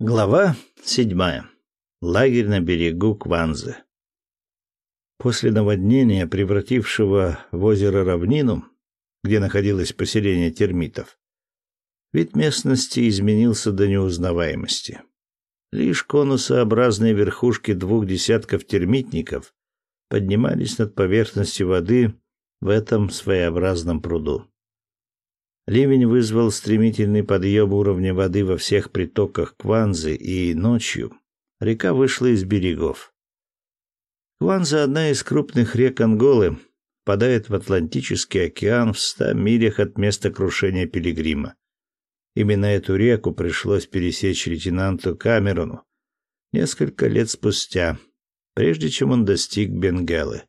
Глава седьмая. Лагерь на берегу Кванзы. После наводнения, превратившего в озеро равнину, где находилось поселение термитов, вид местности изменился до неузнаваемости. Лишь конусообразные верхушки двух десятков термитников поднимались над поверхностью воды в этом своеобразном пруду. Ливень вызвал стремительный подъем уровня воды во всех притоках Кванзы, и ночью река вышла из берегов. Кванза – одна из крупных рек Анголы, впадает в Атлантический океан в ста милях от места крушения Пилигрима. Именно эту реку пришлось пересечь лейтенанту Камерону несколько лет спустя, прежде чем он достиг Бенгалы.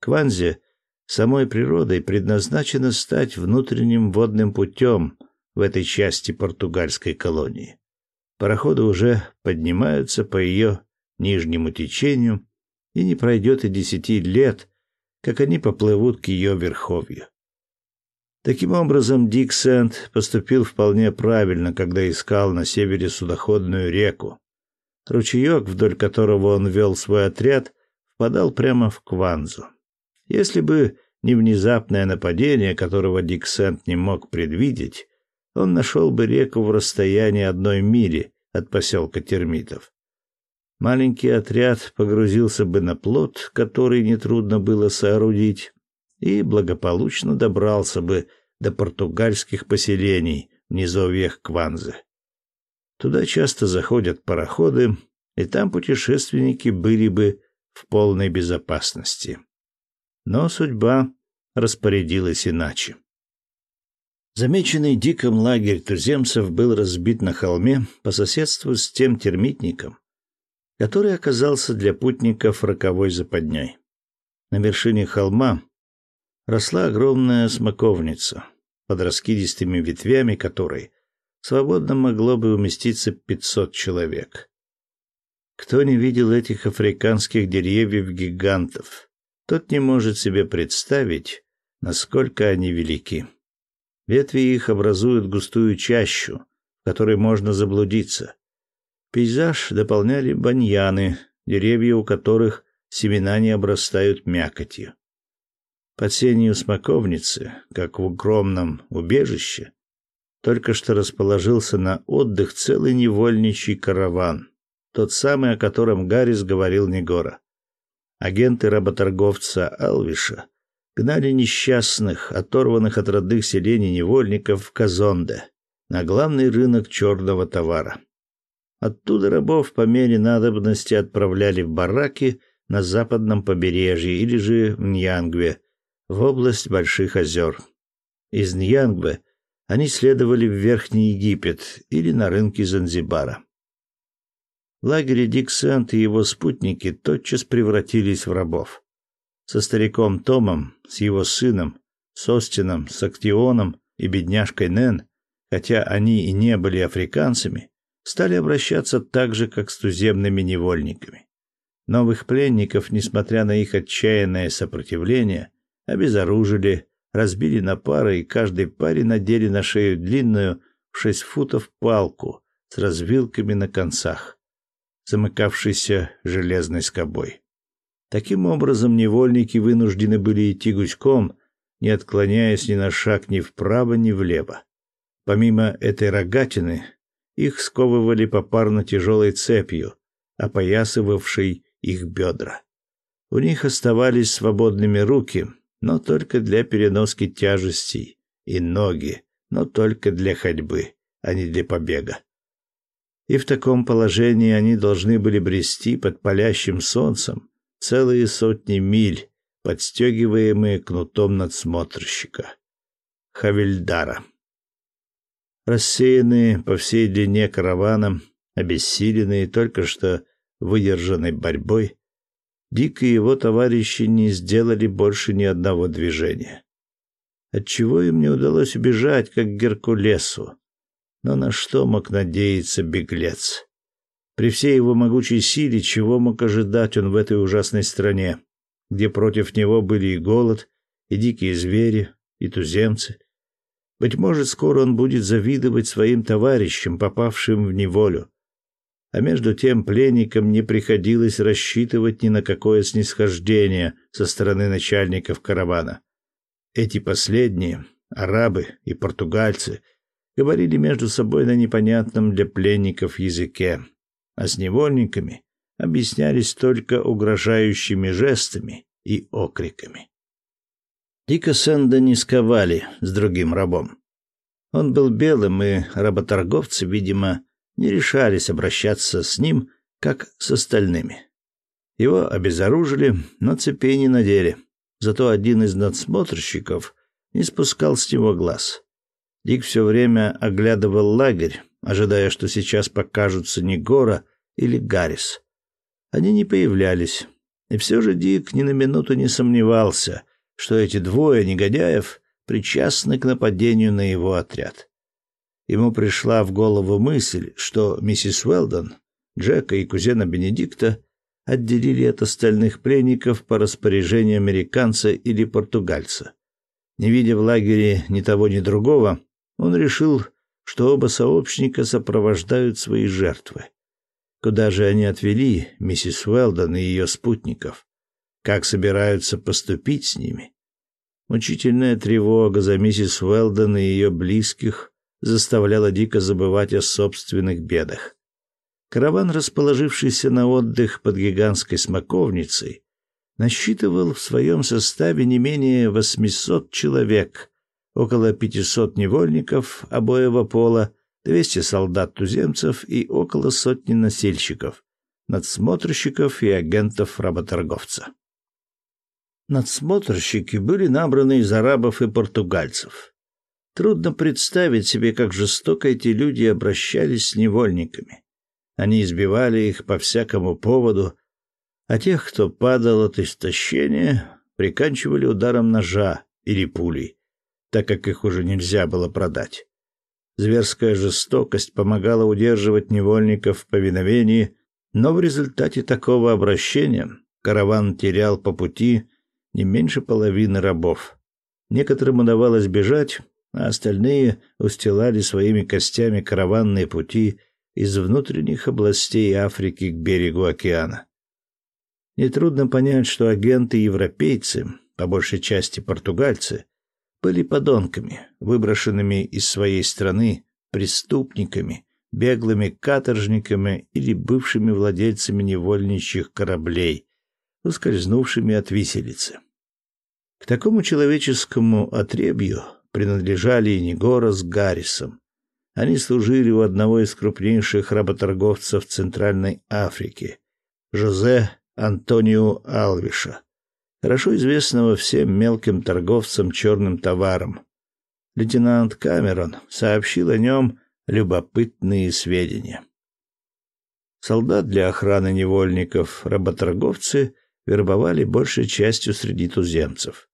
Кванзе самой природой предназначено стать внутренним водным путем в этой части португальской колонии. Пароходы уже поднимаются по ее нижнему течению, и не пройдет и десяти лет, как они поплывут к ее верховью. Таким образом, Дик Сент поступил вполне правильно, когда искал на севере судоходную реку. Ручеек, вдоль которого он вел свой отряд, впадал прямо в Кванзу. Если бы не внезапное нападение, которого Дик Сент не мог предвидеть, он нашел бы реку в расстоянии одной мили от поселка термитов. Маленький отряд погрузился бы на плот, который нетрудно было соорудить, и благополучно добрался бы до португальских поселений в низовьях Кванзы. Туда часто заходят пароходы, и там путешественники были бы в полной безопасности. Но судьба распорядилась иначе. Замеченный Диком лагерь туземцев был разбит на холме по соседству с тем термитником, который оказался для путников роковой западней. На вершине холма росла огромная смоковница, под раскидистыми ветвями которой свободно могло бы уместиться пятьсот человек. Кто не видел этих африканских деревьев-гигантов, тот не может себе представить, насколько они велики. Ветви их образуют густую чащу, в которой можно заблудиться. Пейзаж дополняли баньяны, деревья у которых семена не обрастают мякотью. Под сенью смоковницы, как в огромном убежище, только что расположился на отдых целый невольничий караван, тот самый, о котором Гаррис говорил Негора. Агенты работорговца Алвиша гнали несчастных, оторванных от родных селений невольников в Казонде, на главный рынок черного товара. Оттуда рабов по мере надобности отправляли в бараки на западном побережье или же в Ньянгве, в область Больших озер. Из Ньянгве они следовали в Верхний Египет или на рынки Занзибара. Лагере Диксент и его спутники тотчас превратились в рабов. Со стариком Томом, с его сыном, с Остином, с Актионом и бедняжкой Нэн, хотя они и не были африканцами, стали обращаться так же, как с туземными невольниками. Новых пленников, несмотря на их отчаянное сопротивление, обезоружили, разбили на пары и каждой паре надели на шею длинную в шесть футов палку с развилками на концах замыкавшийся железной скобой. Таким образом, невольники вынуждены были идти гуськом, не отклоняясь ни на шаг ни вправо, ни влево. Помимо этой рогатины, их сковывали попарно тяжелой цепью, опоясывавшей их бедра. У них оставались свободными руки, но только для переноски тяжестей, и ноги, но только для ходьбы, а не для побега и в таком положении они должны были брести под палящим солнцем целые сотни миль, подстегиваемые кнутом надсмотрщика. Хавильдара. Рассеянные по всей длине каравана, обессиленные только что выдержанной борьбой, Дик и его товарищи не сделали больше ни одного движения. Отчего им не удалось убежать, как Геркулесу? Но на что мог надеяться беглец? При всей его могучей силе, чего мог ожидать он в этой ужасной стране, где против него были и голод, и дикие звери, и туземцы? Быть может, скоро он будет завидовать своим товарищам, попавшим в неволю. А между тем пленникам не приходилось рассчитывать ни на какое снисхождение со стороны начальников каравана. Эти последние, арабы и португальцы, говорили между собой на непонятном для пленников языке, а с невольниками объяснялись только угрожающими жестами и окриками. Дика Сэнда не сковали с другим рабом. Он был белым, и работорговцы, видимо, не решались обращаться с ним, как с остальными. Его обезоружили, но цепей не надели. Зато один из надсмотрщиков не спускал с него глаз. Дик все время оглядывал лагерь, ожидая, что сейчас покажутся Негора или Гаррис. Они не появлялись, и все же Дик ни на минуту не сомневался, что эти двое негодяев причастны к нападению на его отряд. Ему пришла в голову мысль, что миссис Уэлдон, Джека и кузена Бенедикта отделили от остальных пленников по распоряжению американца или португальца. Не видя в лагере ни того, ни другого, он решил, что оба сообщника сопровождают свои жертвы. Куда же они отвели миссис Уэлдон и ее спутников? Как собираются поступить с ними? Мучительная тревога за миссис Уэлдон и ее близких заставляла дико забывать о собственных бедах. Караван, расположившийся на отдых под гигантской смоковницей, насчитывал в своем составе не менее 800 человек, около 500 невольников обоего пола, 200 солдат-туземцев и около сотни носильщиков, надсмотрщиков и агентов-работорговца. Надсмотрщики были набраны из арабов и португальцев. Трудно представить себе, как жестоко эти люди обращались с невольниками. Они избивали их по всякому поводу, а тех, кто падал от истощения, приканчивали ударом ножа или пулей, так как их уже нельзя было продать. Зверская жестокость помогала удерживать невольников в повиновении, но в результате такого обращения караван терял по пути не меньше половины рабов. Некоторым удавалось бежать, а остальные устилали своими костями караванные пути из внутренних областей Африки к берегу океана. Нетрудно понять, что агенты-европейцы, по большей части португальцы, были подонками, выброшенными из своей страны, преступниками, беглыми каторжниками или бывшими владельцами невольничьих кораблей, ускользнувшими от виселицы. К такому человеческому отребью принадлежали и Негора с Гаррисом, они служили у одного из крупнейших работорговцев Центральной Африки, Жозе Антонио Алвиша, хорошо известного всем мелким торговцам черным товаром. Лейтенант Камерон сообщил о нем любопытные сведения. Солдат для охраны невольников работорговцы вербовали большей частью среди туземцев.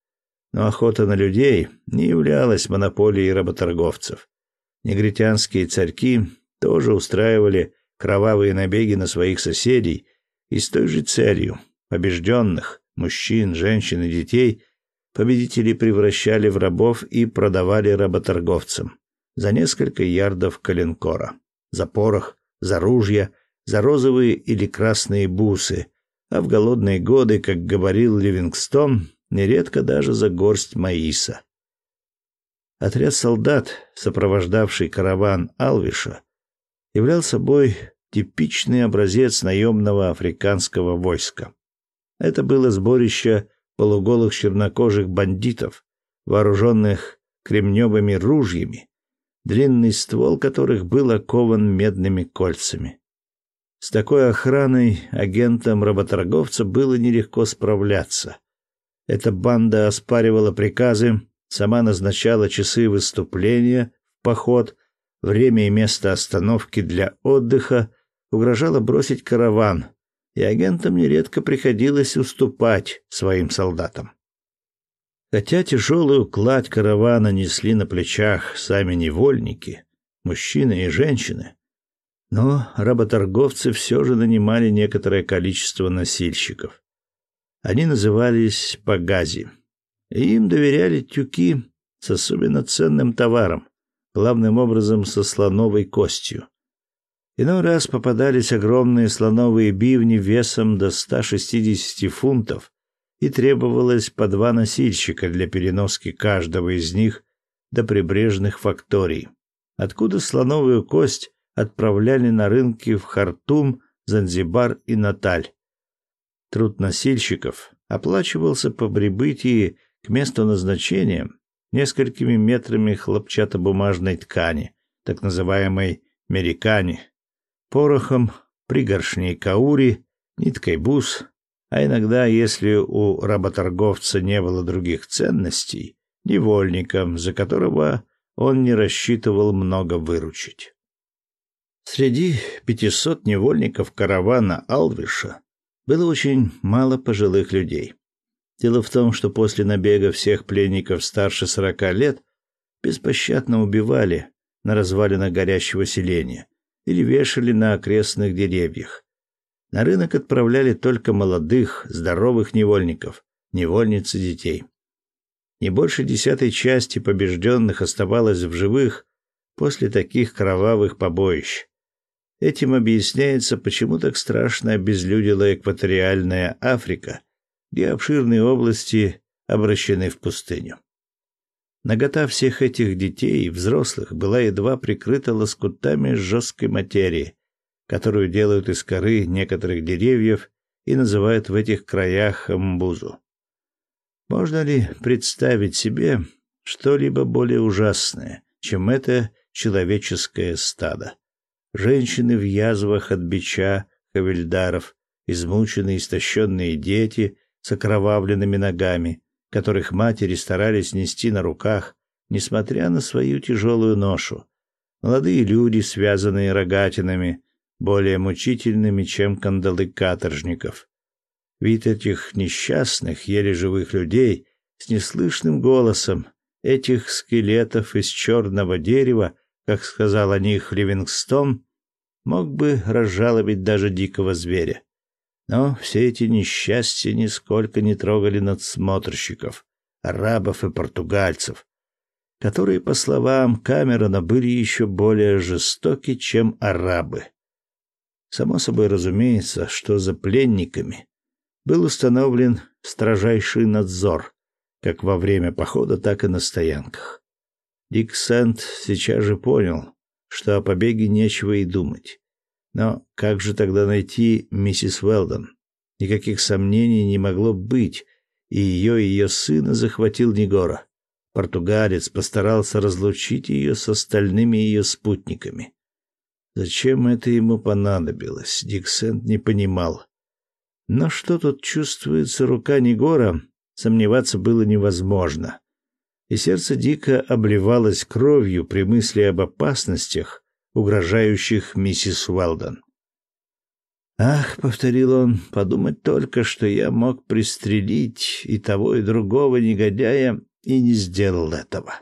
Но охота на людей не являлась монополией работорговцев. Негритянские царьки тоже устраивали кровавые набеги на своих соседей и с той же целью побежденных мужчин, женщин и детей победители превращали в рабов и продавали работорговцам за несколько ярдов коленкора, за порох, за ружья, за розовые или красные бусы, а в голодные годы, как говорил Ливингстон, нередко даже за горсть маиса. Отряд солдат, сопровождавший караван Алвиша, являл собой типичный образец наемного африканского войска. Это было сборище полуголых чернокожих бандитов, вооруженных кремневыми ружьями, длинный ствол которых был окован медными кольцами. С такой охраной агентам работорговца было нелегко справляться. Эта банда оспаривала приказы, сама назначала часы выступления в поход, время и место остановки для отдыха, угрожала бросить караван, и агентам нередко приходилось уступать своим солдатам. Хотя тяжелую кладь каравана несли на плечах сами невольники, мужчины и женщины, но работорговцы все же нанимали некоторое количество носильщиков. Они назывались пагази. Им доверяли тюки с особенно ценным товаром, главным образом со слоновой костью. Иной раз попадались огромные слоновые бивни весом до 160 фунтов, и требовалось по два носильщика для переноски каждого из них до прибрежных факторий, откуда слоновую кость отправляли на рынки в Хартум, Занзибар и Наталь. Труд носильщиков оплачивался по прибытии к месту назначения несколькими метрами хлопчатобумажной ткани, так называемой мерикани, порохом, пригоршней каури, ниткой бус, а иногда, если у работорговца не было других ценностей, невольником, за которого он не рассчитывал много выручить. Среди пятисот невольников каравана Алвиша было очень мало пожилых людей. Дело в том, что после набега всех пленников старше сорока лет беспощадно убивали на развалинах горящего селения или вешали на окрестных деревьях. На рынок отправляли только молодых, здоровых невольников, невольниц и детей. Не больше десятой части побежденных оставалось в живых после таких кровавых побоищ. Этим объясняется, почему так страшно обезлюдила экваториальная Африка, где обширные области обращены в пустыню. Нагота всех этих детей и взрослых была едва прикрыта лоскутами жесткой материи, которую делают из коры некоторых деревьев и называют в этих краях амбузу. Можно ли представить себе что-либо более ужасное, чем это человеческое стадо? женщины в язвах от бича хавильдаров, измученные истощенные дети с окровавленными ногами, которых матери старались нести на руках, несмотря на свою тяжелую ношу, молодые люди, связанные рогатинами, более мучительными, чем кандалы каторжников. Вид этих несчастных, еле живых людей с неслышным голосом, этих скелетов из черного дерева, как сказал о них Ливингстон, мог бы разжалобить даже дикого зверя. Но все эти несчастья нисколько не трогали надсмотрщиков, арабов и португальцев, которые, по словам Камерона, были еще более жестоки, чем арабы. Само собой разумеется, что за пленниками был установлен строжайший надзор, как во время похода, так и на стоянках. Дик Сент сейчас же понял, что о побеге нечего и думать. Но как же тогда найти миссис Уэлдон? Никаких сомнений не могло быть, и ее и ее сына захватил Негора. Португалец постарался разлучить ее с остальными ее спутниками. Зачем это ему понадобилось, Дик Сент не понимал. Но что тут чувствуется рука Негора, сомневаться было невозможно и сердце дико обливалось кровью при мысли об опасностях, угрожающих миссис Уэлдон. «Ах», — повторил он, — «подумать только, что я мог пристрелить и того, и другого негодяя, и не сделал этого».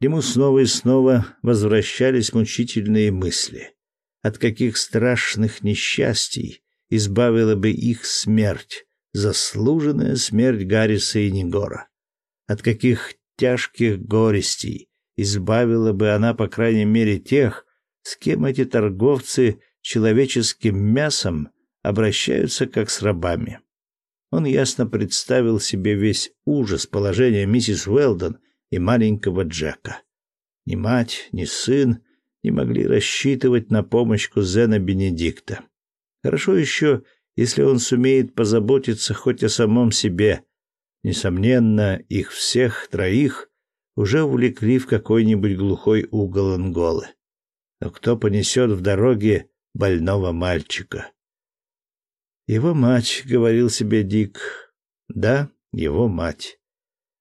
Ему снова и снова возвращались мучительные мысли. От каких страшных несчастий избавила бы их смерть, заслуженная смерть Гарриса и Негора от каких тяжких горестей избавила бы она, по крайней мере, тех, с кем эти торговцы человеческим мясом обращаются как с рабами. Он ясно представил себе весь ужас положения миссис Уэлдон и маленького Джека. Ни мать, ни сын не могли рассчитывать на помощь кузена Бенедикта. Хорошо еще, если он сумеет позаботиться хоть о самом себе, Несомненно, их всех троих уже увлекли в какой-нибудь глухой угол Анголы. Но кто понесет в дороге больного мальчика? Его мать, говорил себе Дик. Да, его мать.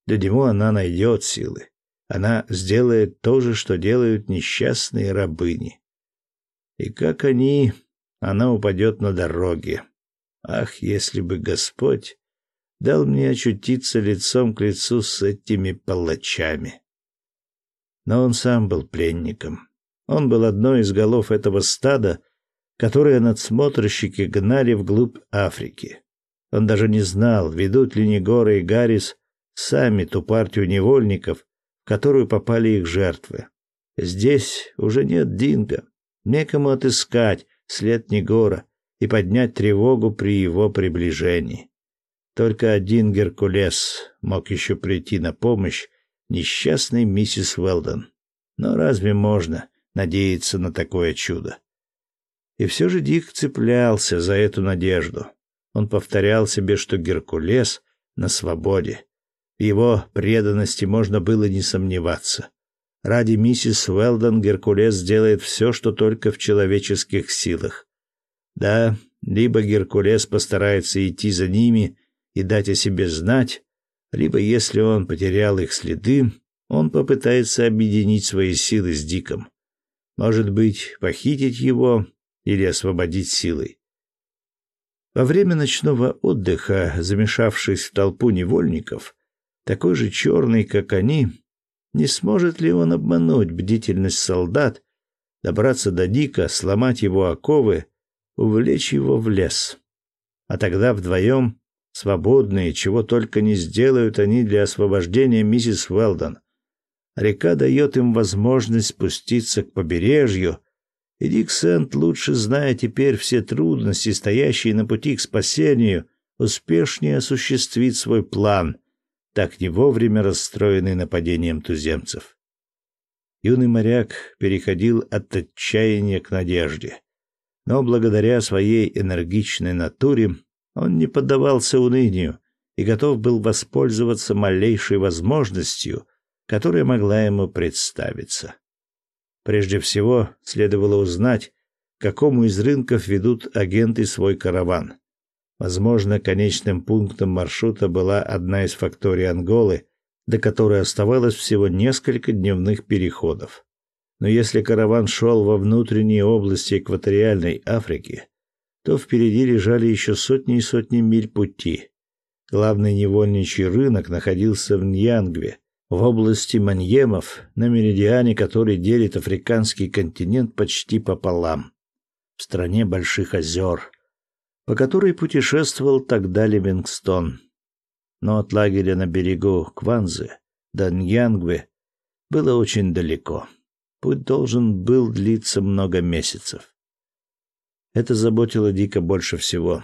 Для него она найдет силы. Она сделает то же, что делают несчастные рабыни. И как они, она упадет на дороге. Ах, если бы Господь дал мне очутиться лицом к лицу с этими палачами. Но он сам был пленником. Он был одной из голов этого стада, которое надсмотрщики гнали вглубь Африки. Он даже не знал, ведут ли Негора и Гаррис сами ту партию невольников, в которую попали их жертвы. Здесь уже нет Динка, некому отыскать след Негора и поднять тревогу при его приближении. Только один Геркулес мог еще прийти на помощь несчастной миссис Уэлдон. Но разве можно надеяться на такое чудо? И все же Дик цеплялся за эту надежду. Он повторял себе, что Геркулес на свободе. В его преданности можно было не сомневаться. Ради миссис Уэлдон Геркулес сделает все, что только в человеческих силах. Да, либо Геркулес постарается идти за ними и дать о себе знать, либо, если он потерял их следы, он попытается объединить свои силы с Диком. Может быть, похитить его или освободить силой. Во время ночного отдыха, замешавшись в толпу невольников, такой же черный, как они, не сможет ли он обмануть бдительность солдат, добраться до Дика, сломать его оковы, увлечь его в лес? А тогда вдвоем свободные, чего только не сделают они для освобождения миссис Уэлдон. Река дает им возможность спуститься к побережью, и Дик Сент, лучше зная теперь все трудности, стоящие на пути к спасению, успешнее осуществит свой план, так не вовремя расстроенный нападением туземцев. Юный моряк переходил от отчаяния к надежде. Но благодаря своей энергичной натуре он не поддавался унынию и готов был воспользоваться малейшей возможностью, которая могла ему представиться. Прежде всего, следовало узнать, к какому из рынков ведут агенты свой караван. Возможно, конечным пунктом маршрута была одна из факторий Анголы, до которой оставалось всего несколько дневных переходов. Но если караван шел во внутренние области экваториальной Африки, то впереди лежали еще сотни и сотни миль пути. Главный невольничий рынок находился в Ньянгве, в области Маньемов, на меридиане, который делит африканский континент почти пополам, в стране больших озер, по которой путешествовал тогда Ливингстон. Но от лагеря на берегу Кванзы до Ньянгве было очень далеко. Путь должен был длиться много месяцев. Это заботило Дика больше всего,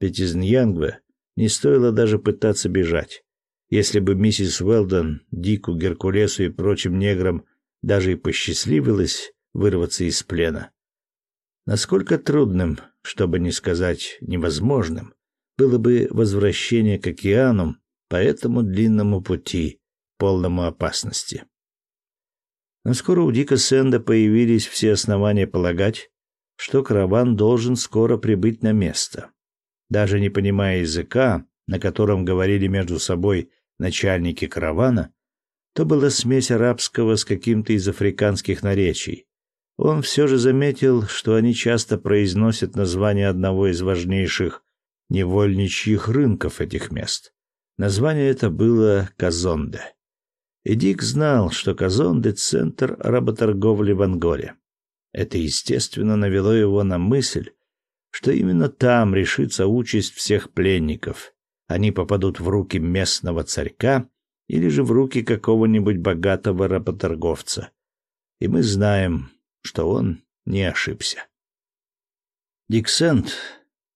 ведь из Ньянгве не стоило даже пытаться бежать. Если бы миссис Уэлдон, Дику, Геркулесу и прочим неграм даже и посчастливилось вырваться из плена. Насколько трудным, чтобы не сказать невозможным, было бы возвращение к океану по этому длинному пути, полному опасности. Но скоро у Дика Сэнда появились все основания полагать, что караван должен скоро прибыть на место. Даже не понимая языка, на котором говорили между собой начальники каравана, то была смесь арабского с каким-то из африканских наречий. Он все же заметил, что они часто произносят название одного из важнейших невольничьих рынков этих мест. Название это было Казонде. И Дик знал, что Казонде — центр работорговли в Анголе. Это, естественно, навело его на мысль, что именно там решится участь всех пленников. Они попадут в руки местного царька или же в руки какого-нибудь богатого работорговца. И мы знаем, что он не ошибся. Диксент,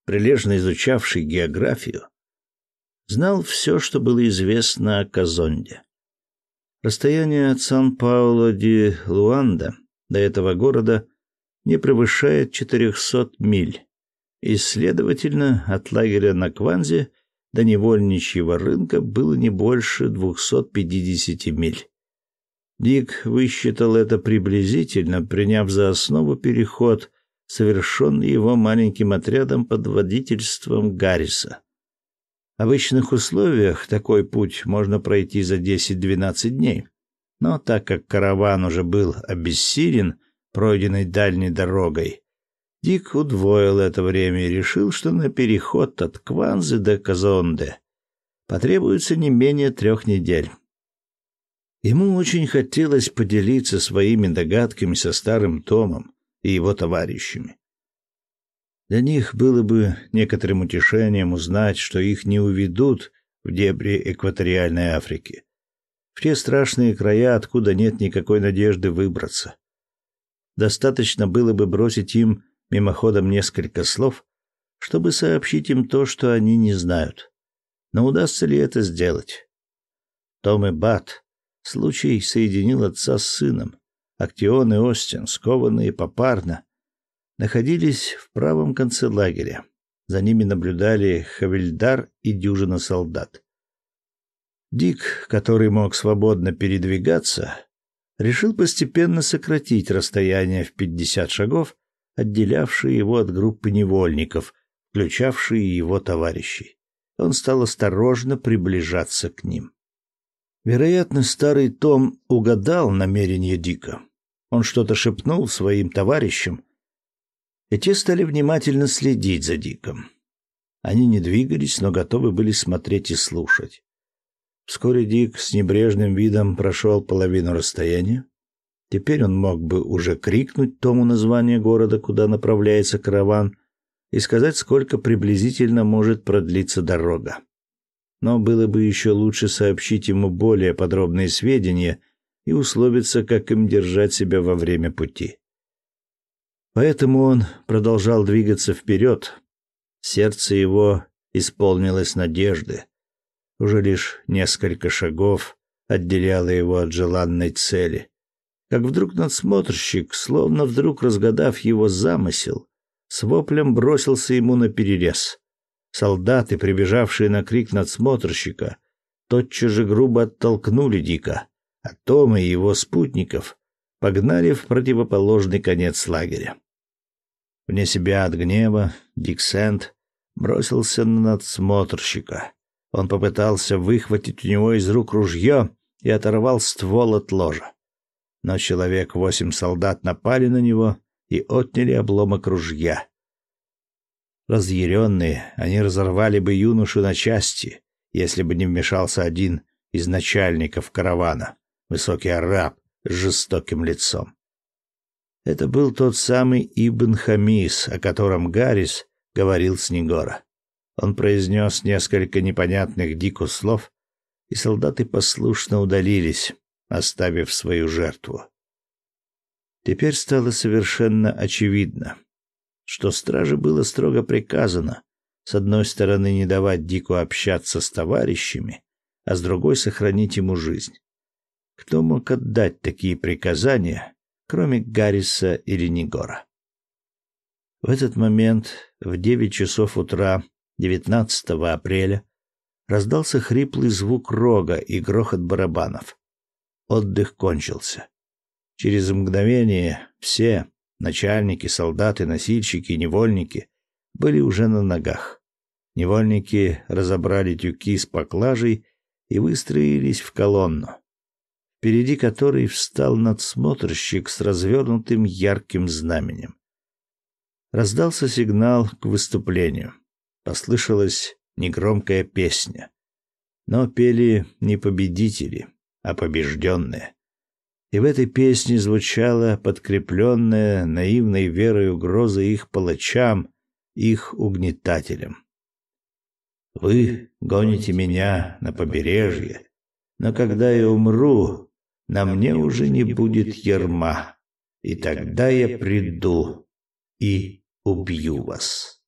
прилежно изучавший географию, знал все, что было известно о Казонде. Расстояние от Сан-Пауло-ди-Луанда до этого города не превышает 400 миль, и, следовательно, от лагеря на Кванзе до невольничьего рынка было не больше 250 миль. Дик высчитал это приблизительно, приняв за основу переход, совершенный его маленьким отрядом под водительством Гарриса. В обычных условиях такой путь можно пройти за 10-12 дней. Но так как караван уже был обессилен, пройденной дальней дорогой, Дик удвоил это время и решил, что на переход от Кванзы до Казонде потребуется не менее трех недель. Ему очень хотелось поделиться своими догадками со старым Томом и его товарищами. Для них было бы некоторым утешением узнать, что их не уведут в дебри экваториальной Африки, в те страшные края, откуда нет никакой надежды выбраться. Достаточно было бы бросить им мимоходом несколько слов, чтобы сообщить им то, что они не знают. Но удастся ли это сделать? Том и Бат случай соединил отца с сыном. Актион и Остин, скованные попарно, находились в правом конце лагеря. За ними наблюдали Хавильдар и дюжина солдат. Дик, который мог свободно передвигаться, решил постепенно сократить расстояние в пятьдесят шагов, отделявшие его от группы невольников, включавшие его товарищей. Он стал осторожно приближаться к ним. Вероятно, старый Том угадал намерение Дика. Он что-то шепнул своим товарищам, и те стали внимательно следить за Диком. Они не двигались, но готовы были смотреть и слушать. Вскоре Дик с небрежным видом прошел половину расстояния. Теперь он мог бы уже крикнуть Тому название города, куда направляется караван, и сказать, сколько приблизительно может продлиться дорога. Но было бы еще лучше сообщить ему более подробные сведения и условиться, как им держать себя во время пути. Поэтому он продолжал двигаться вперед. Сердце его исполнилось надежды. Уже лишь несколько шагов отделяло его от желанной цели. Как вдруг надсмотрщик, словно вдруг разгадав его замысел, с воплем бросился ему на перерез. Солдаты, прибежавшие на крик надсмотрщика, тотчас же грубо оттолкнули Дика, а Тома и его спутников погнали в противоположный конец лагеря. Вне себя от гнева Дик Сент бросился на надсмотрщика. Он попытался выхватить у него из рук ружье и оторвал ствол от ложа. Но человек восемь солдат напали на него и отняли обломок ружья. Разъяренные, они разорвали бы юношу на части, если бы не вмешался один из начальников каравана, высокий араб с жестоким лицом. Это был тот самый Ибн Хамис, о котором Гаррис говорил с Негора. Он произнес несколько непонятных дико слов, и солдаты послушно удалились, оставив свою жертву. Теперь стало совершенно очевидно, что страже было строго приказано с одной стороны не давать Дику общаться с товарищами, а с другой сохранить ему жизнь. Кто мог отдать такие приказания, кроме Гарриса или Нигора. В этот момент, в девять часов утра 19 апреля, раздался хриплый звук рога и грохот барабанов. Отдых кончился. Через мгновение все начальники, солдаты, носильщики, невольники были уже на ногах. Невольники разобрали тюки с поклажей и выстроились в колонну впереди которой встал надсмотрщик с развернутым ярким знаменем. Раздался сигнал к выступлению. Послышалась негромкая песня. Но пели не победители, а побежденные. И в этой песне звучала подкрепленная наивной верой угроза их палачам, их угнетателям. «Вы гоните меня на побережье, но когда я умру, на мне уже не будет ерма, и тогда я приду и убью вас.